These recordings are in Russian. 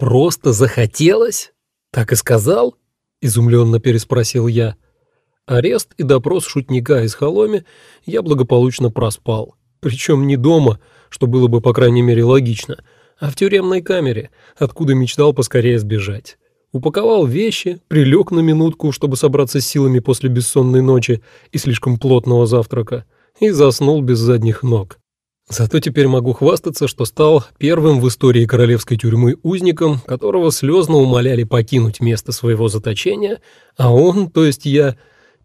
«Просто захотелось? Так и сказал?» — изумленно переспросил я. Арест и допрос шутника из Холоме я благополучно проспал. Причем не дома, что было бы, по крайней мере, логично, а в тюремной камере, откуда мечтал поскорее сбежать. Упаковал вещи, прилег на минутку, чтобы собраться с силами после бессонной ночи и слишком плотного завтрака, и заснул без задних ног. Зато теперь могу хвастаться, что стал первым в истории королевской тюрьмы узником, которого слезно умоляли покинуть место своего заточения, а он, то есть я,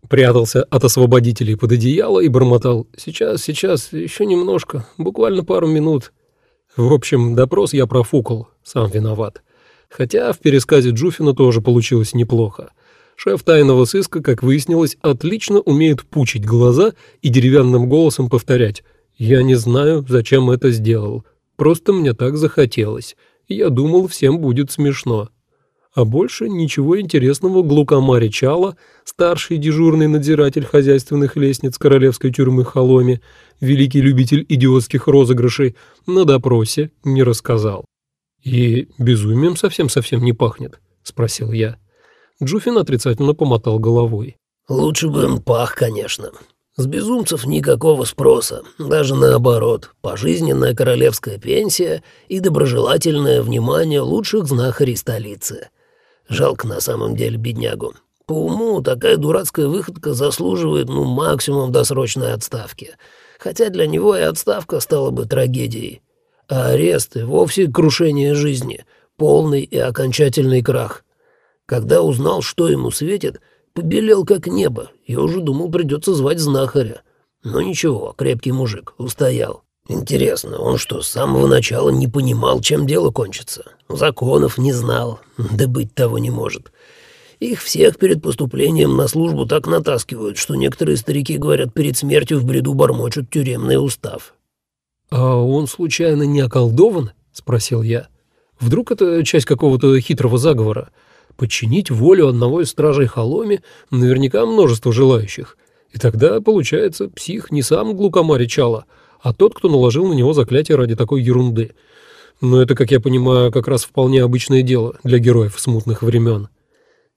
прятался от освободителей под одеяло и бормотал «Сейчас, сейчас, еще немножко, буквально пару минут». В общем, допрос я профукал, сам виноват. Хотя в пересказе Джуфина тоже получилось неплохо. Шеф тайного сыска, как выяснилось, отлично умеет пучить глаза и деревянным голосом повторять «Я не знаю, зачем это сделал. Просто мне так захотелось. Я думал, всем будет смешно». А больше ничего интересного Глукомари Чала, старший дежурный надзиратель хозяйственных лестниц королевской тюрьмы Холоми, великий любитель идиотских розыгрышей, на допросе не рассказал. «И безумием совсем-совсем не пахнет?» — спросил я. Джуфин отрицательно помотал головой. «Лучше бы он пах, конечно. С безумцев никакого спроса, даже наоборот. Пожизненная королевская пенсия и доброжелательное внимание лучших знахарей столицы. Жалко на самом деле беднягу. По уму такая дурацкая выходка заслуживает, ну, максимум досрочной отставки. Хотя для него и отставка стала бы трагедией. А арест и вовсе крушение жизни, полный и окончательный крах. Когда узнал, что ему светит, побелел как небо, и уже думал, придется звать знахаря. Но ничего, крепкий мужик, устоял. Интересно, он что, с самого начала не понимал, чем дело кончится? Законов не знал, да быть того не может. Их всех перед поступлением на службу так натаскивают, что некоторые старики говорят, перед смертью в бреду бормочут тюремный устав. «А он случайно не околдован?» — спросил я. «Вдруг это часть какого-то хитрого заговора? Подчинить волю одного из стражей Холоми наверняка множество желающих. И тогда, получается, псих не сам глукомарь Чала, а тот, кто наложил на него заклятие ради такой ерунды. Но это, как я понимаю, как раз вполне обычное дело для героев смутных времен.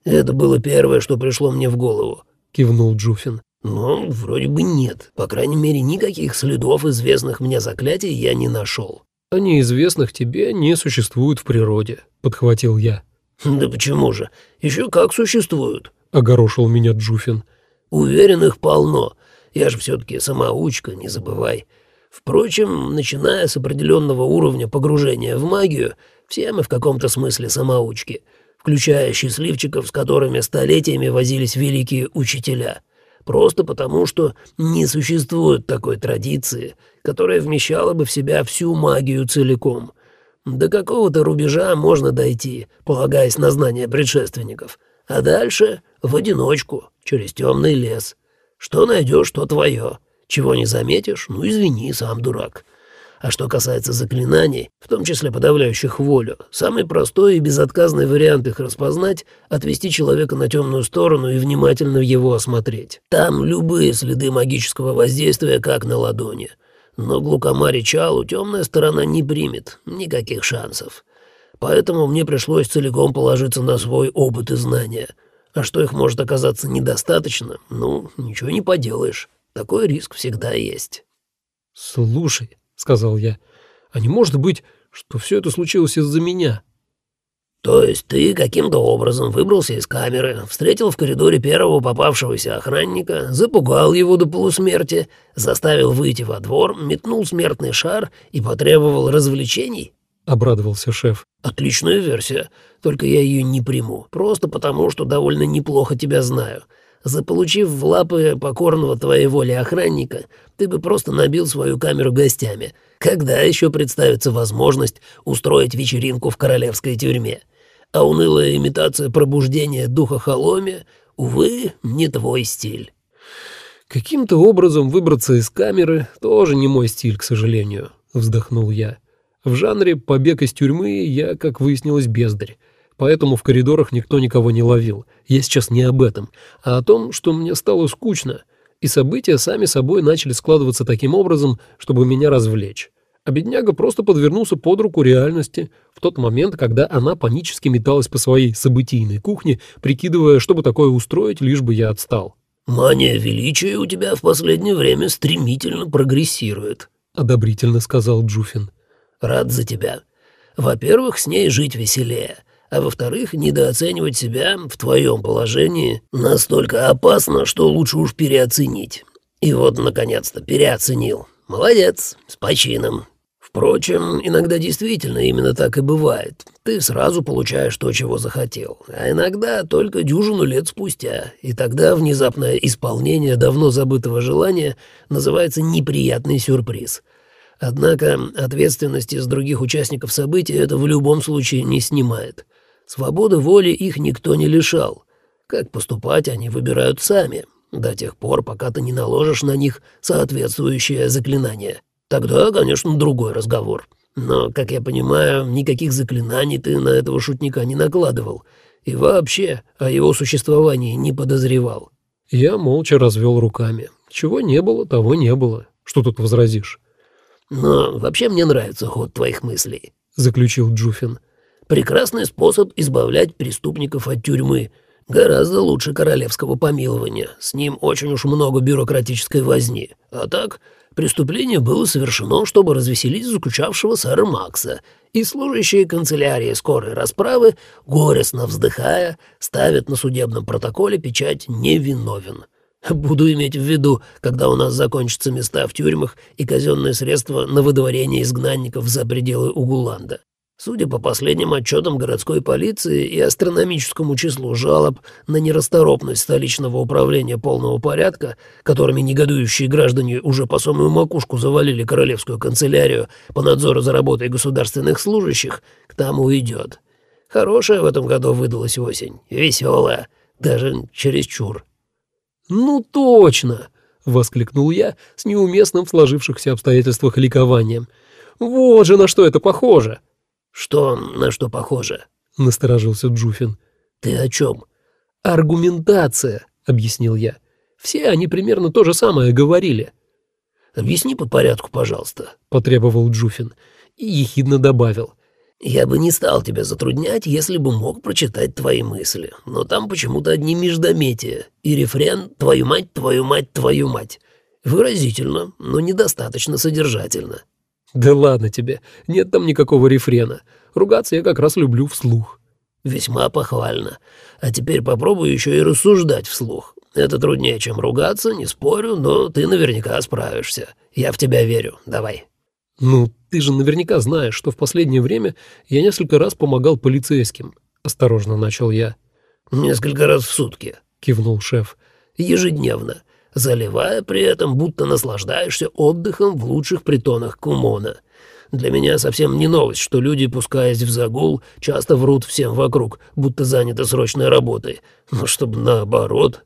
«Это было первое, что пришло мне в голову», — кивнул Джуфин. «Но вроде бы нет. По крайней мере, никаких следов известных мне заклятий я не нашел». «А неизвестных тебе не существует в природе», — подхватил я. «Да почему же? Еще как существуют», — огорошил меня Джуфин. «Уверен, их полно. Я же все-таки самоучка, не забывай. Впрочем, начиная с определенного уровня погружения в магию, все мы в каком-то смысле самоучки, включая счастливчиков, с которыми столетиями возились великие учителя. Просто потому, что не существует такой традиции, которая вмещала бы в себя всю магию целиком. До какого-то рубежа можно дойти, полагаясь на знания предшественников, а дальше — в одиночку, через темный лес. Что найдешь, то твое. Чего не заметишь, ну извини, сам дурак. А что касается заклинаний, в том числе подавляющих волю, самый простой и безотказный вариант их распознать — отвести человека на темную сторону и внимательно его осмотреть. Там любые следы магического воздействия как на ладони. Но глукомари Чалу темная сторона не примет, никаких шансов. Поэтому мне пришлось целиком положиться на свой опыт и знания. А что их может оказаться недостаточно, ну, ничего не поделаешь. Такой риск всегда есть. «Слушай», — сказал я, — «а не может быть, что все это случилось из-за меня?» «То есть ты каким-то образом выбрался из камеры, встретил в коридоре первого попавшегося охранника, запугал его до полусмерти, заставил выйти во двор, метнул смертный шар и потребовал развлечений?» — обрадовался шеф. «Отличная версия, только я ее не приму, просто потому, что довольно неплохо тебя знаю. Заполучив в лапы покорного твоей воли охранника, ты бы просто набил свою камеру гостями. Когда еще представится возможность устроить вечеринку в королевской тюрьме? А унылая имитация пробуждения духа Холоме, увы, не твой стиль. Каким-то образом выбраться из камеры тоже не мой стиль, к сожалению, вздохнул я. В жанре побег из тюрьмы я, как выяснилось, бездарь поэтому в коридорах никто никого не ловил. Я сейчас не об этом, а о том, что мне стало скучно, и события сами собой начали складываться таким образом, чтобы меня развлечь. А бедняга просто подвернулся под руку реальности в тот момент, когда она панически металась по своей событийной кухне, прикидывая, чтобы такое устроить, лишь бы я отстал. «Мания величия у тебя в последнее время стремительно прогрессирует», — одобрительно сказал Джуфин. «Рад за тебя. Во-первых, с ней жить веселее, а во-вторых, недооценивать себя в твоем положении настолько опасно, что лучше уж переоценить. И вот, наконец-то, переоценил. Молодец, с почином. Впрочем, иногда действительно именно так и бывает. Ты сразу получаешь то, чего захотел, а иногда только дюжину лет спустя, и тогда внезапное исполнение давно забытого желания называется неприятный сюрприз. Однако ответственности с других участников события это в любом случае не снимает. Свободы воли их никто не лишал. Как поступать они выбирают сами, до тех пор, пока ты не наложишь на них соответствующее заклинание. Тогда, конечно, другой разговор. Но, как я понимаю, никаких заклинаний ты на этого шутника не накладывал. И вообще о его существовании не подозревал. Я молча развел руками. Чего не было, того не было. Что тут возразишь? Но вообще мне нравится ход твоих мыслей, заключил Джуфин. Прекрасный способ избавлять преступников от тюрьмы. Гораздо лучше королевского помилования. С ним очень уж много бюрократической возни. А так, Преступление было совершено, чтобы развеселить заскучавшего сэра Макса, и служащие канцелярии скорой расправы, горестно вздыхая, ставят на судебном протоколе печать «невиновен». Буду иметь в виду, когда у нас закончатся места в тюрьмах и казенные средства на выдворение изгнанников за пределы Угуланда. Судя по последним отчетам городской полиции и астрономическому числу жалоб на нерасторопность столичного управления полного порядка, которыми негодующие граждане уже по самую макушку завалили королевскую канцелярию по надзору за работой государственных служащих, к тому идет. Хорошая в этом году выдалась осень, веселая, даже чересчур. «Ну точно!» — воскликнул я с неуместным в сложившихся обстоятельствах ликованием. «Вот же на что это похоже!» «Что на что похоже?» — насторожился Джуфин. «Ты о чем?» «Аргументация», — объяснил я. «Все они примерно то же самое говорили». «Объясни по порядку, пожалуйста», — потребовал Джуфин и ехидно добавил. «Я бы не стал тебя затруднять, если бы мог прочитать твои мысли, но там почему-то одни междометия, и рефрен «твою мать, твою мать, твою мать». Выразительно, но недостаточно содержательно. «Да ладно тебе, нет там никакого рефрена. Ругаться я как раз люблю вслух». «Весьма похвально. А теперь попробуй еще и рассуждать вслух. Это труднее, чем ругаться, не спорю, но ты наверняка справишься. Я в тебя верю. Давай». «Ну, ты же наверняка знаешь, что в последнее время я несколько раз помогал полицейским», — осторожно начал я. «Несколько раз в сутки», — кивнул шеф. «Ежедневно заливая при этом, будто наслаждаешься отдыхом в лучших притонах Кумона. Для меня совсем не новость, что люди, пускаясь в загул, часто врут всем вокруг, будто заняты срочной работой. Но чтобы наоборот...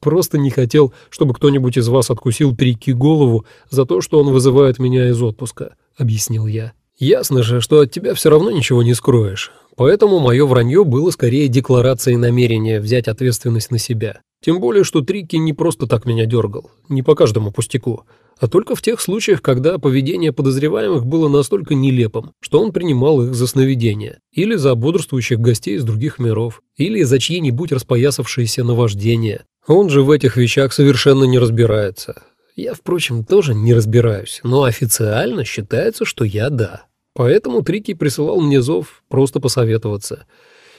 Просто не хотел, чтобы кто-нибудь из вас откусил Трики голову за то, что он вызывает меня из отпуска, — объяснил я. Ясно же, что от тебя все равно ничего не скроешь. Поэтому мое вранье было скорее декларацией намерения взять ответственность на себя. Тем более, что Трики не просто так меня дергал, не по каждому пустяку, а только в тех случаях, когда поведение подозреваемых было настолько нелепым, что он принимал их за сновидения, или за бодрствующих гостей из других миров, или за чьи-нибудь распоясавшиеся наваждения. Он же в этих вещах совершенно не разбирается. Я, впрочем, тоже не разбираюсь, но официально считается, что я да. Поэтому Трики присылал мне зов просто посоветоваться.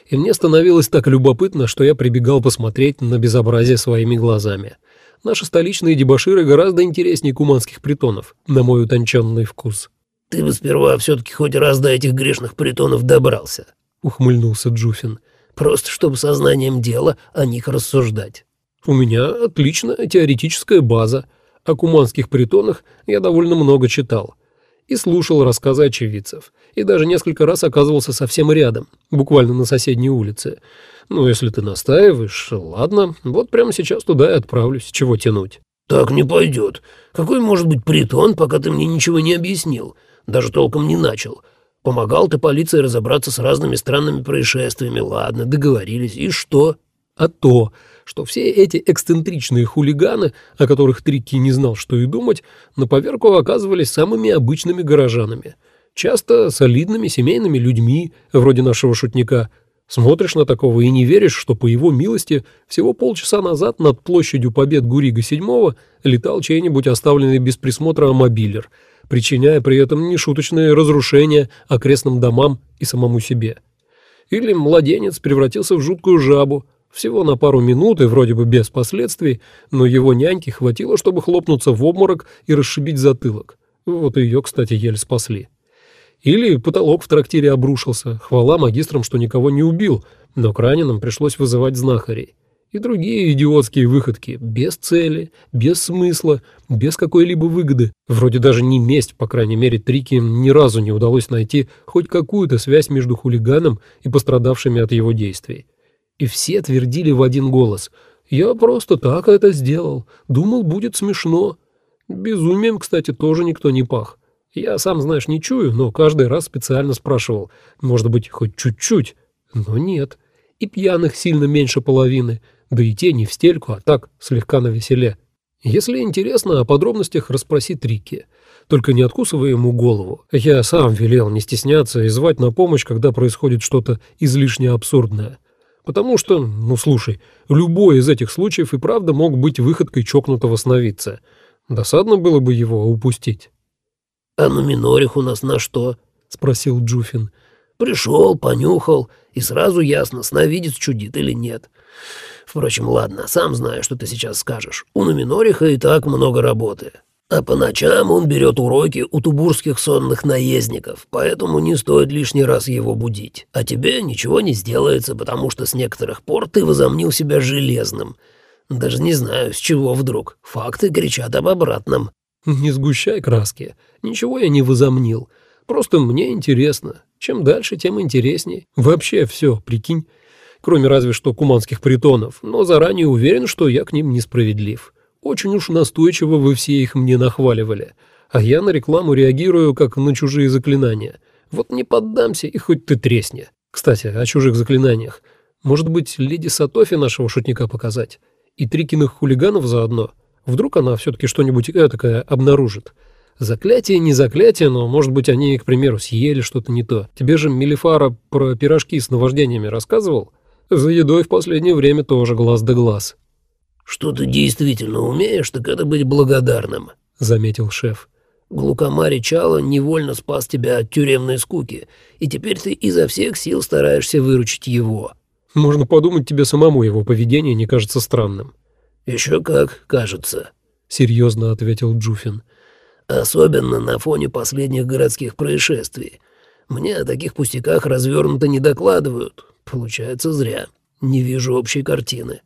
И мне становилось так любопытно, что я прибегал посмотреть на безобразие своими глазами. Наши столичные дебоширы гораздо интереснее куманских притонов, на мой утонченный вкус. «Ты бы сперва все-таки хоть раз до этих грешных притонов добрался», — ухмыльнулся Джуфин. «Просто чтобы сознанием дела о них рассуждать». «У меня отличная теоретическая база. О куманских притонах я довольно много читал» и слушал рассказы очевидцев, и даже несколько раз оказывался совсем рядом, буквально на соседней улице. Ну, если ты настаиваешь, ладно, вот прямо сейчас туда и отправлюсь, чего тянуть. «Так не пойдет. Какой может быть притон, пока ты мне ничего не объяснил? Даже толком не начал. Помогал ты полиции разобраться с разными странными происшествиями, ладно, договорились, и что?» А то, что все эти эксцентричные хулиганы, о которых Трикки не знал, что и думать, на поверку оказывались самыми обычными горожанами. Часто солидными семейными людьми, вроде нашего шутника. Смотришь на такого и не веришь, что по его милости всего полчаса назад над площадью Побед Гурига VII летал чей-нибудь оставленный без присмотра мобилер, причиняя при этом нешуточные разрушения окрестным домам и самому себе. Или младенец превратился в жуткую жабу, всего на пару минут и вроде бы без последствий, но его няньки хватило, чтобы хлопнуться в обморок и расшибить затылок. Вот ее, кстати, еле спасли. Или потолок в трактире обрушился, хвала магистрам, что никого не убил, но к раненым пришлось вызывать знахарей. И другие идиотские выходки, без цели, без смысла, без какой-либо выгоды. Вроде даже не месть, по крайней мере, Трики ни разу не удалось найти хоть какую-то связь между хулиганом и пострадавшими от его действий. И все твердили в один голос. «Я просто так это сделал. Думал, будет смешно». Безумием, кстати, тоже никто не пах. Я сам, знаешь, не чую, но каждый раз специально спрашивал. Может быть, хоть чуть-чуть? Но нет. И пьяных сильно меньше половины. Да и те не в стельку, а так, слегка на веселе. Если интересно, о подробностях расспроси Трики. Только не откусывай ему голову. Я сам велел не стесняться и звать на помощь, когда происходит что-то излишне абсурдное. Потому что, ну слушай, любой из этих случаев и правда мог быть выходкой чокнутого сновидца. Досадно было бы его упустить. «А на минорих у нас на что?» — спросил Джуфин. «Пришел, понюхал, и сразу ясно, сновидец чудит или нет. Впрочем, ладно, сам знаю, что ты сейчас скажешь. У Нуминориха и так много работы. А по ночам он берет уроки у тубурских сонных наездников, поэтому не стоит лишний раз его будить. А тебе ничего не сделается, потому что с некоторых пор ты возомнил себя железным. Даже не знаю, с чего вдруг. Факты кричат об обратном». «Не сгущай краски. Ничего я не возомнил. Просто мне интересно. Чем дальше, тем интересней. Вообще все, прикинь. Кроме разве что куманских притонов, но заранее уверен, что я к ним несправедлив». Очень уж настойчиво вы все их мне нахваливали, а я на рекламу реагирую, как на чужие заклинания. Вот не поддамся, и хоть ты тресни. Кстати, о чужих заклинаниях. Может быть, леди Сатофи нашего шутника показать? И Трикиных хулиганов заодно? Вдруг она все-таки что-нибудь этакое обнаружит? Заклятие не заклятие, но, может быть, они, к примеру, съели что-то не то. Тебе же Мелифара про пирожки с наваждениями рассказывал? За едой в последнее время тоже глаз да глаз. «Что ты действительно умеешь, так это быть благодарным», — заметил шеф. «Глукомари Чало невольно спас тебя от тюремной скуки, и теперь ты изо всех сил стараешься выручить его». «Можно подумать, тебе самому его поведение не кажется странным». «Еще как кажется», — серьезно ответил Джуфин. «Особенно на фоне последних городских происшествий. Мне о таких пустяках развернуто не докладывают. Получается, зря. Не вижу общей картины».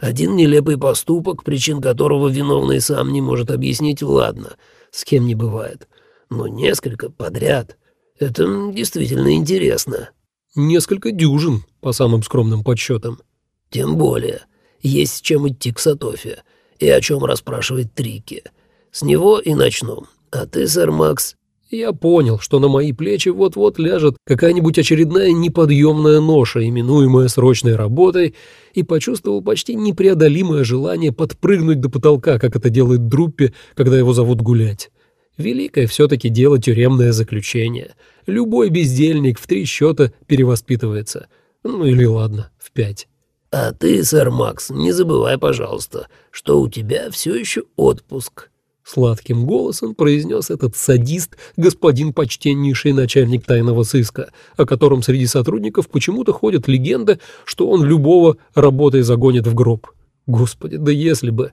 Один нелепый поступок, причин которого виновный сам не может объяснить, ладно, с кем не бывает. Но несколько подряд. Это действительно интересно. Несколько дюжин, по самым скромным подсчетам. Тем более. Есть с чем идти к Сатофе. И о чем расспрашивать Трики. С него и начну. А ты, сэр Макс, я понял, что на мои плечи вот-вот ляжет какая-нибудь очередная неподъемная ноша, именуемая срочной работой, и почувствовал почти непреодолимое желание подпрыгнуть до потолка, как это делает Друппи, когда его зовут гулять. Великое все-таки дело тюремное заключение. Любой бездельник в три счета перевоспитывается. Ну или ладно, в пять. «А ты, сэр Макс, не забывай, пожалуйста, что у тебя все еще отпуск», Сладким голосом произнес этот садист, господин почтеннейший начальник тайного сыска, о котором среди сотрудников почему-то ходит легенда, что он любого работой загонит в гроб. Господи, да если бы...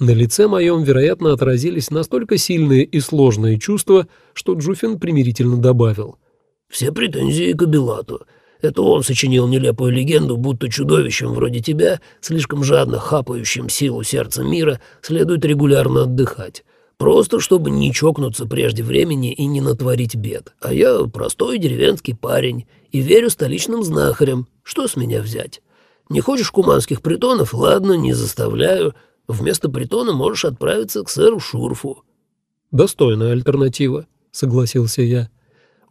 На лице моем, вероятно, отразились настолько сильные и сложные чувства, что Джуфин примирительно добавил. «Все претензии к Абилату. Это он сочинил нелепую легенду, будто чудовищем вроде тебя, слишком жадно хапающим силу сердца мира, следует регулярно отдыхать. Просто чтобы не чокнуться прежде времени и не натворить бед. А я простой деревенский парень и верю столичным знахарям. Что с меня взять? Не хочешь куманских притонов? Ладно, не заставляю. Вместо притона можешь отправиться к сэру Шурфу». «Достойная альтернатива», — согласился я.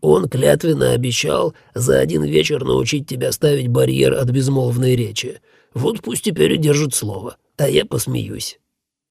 Он клятвенно обещал за один вечер научить тебя ставить барьер от безмолвной речи. Вот пусть теперь и держит слово, а я посмеюсь».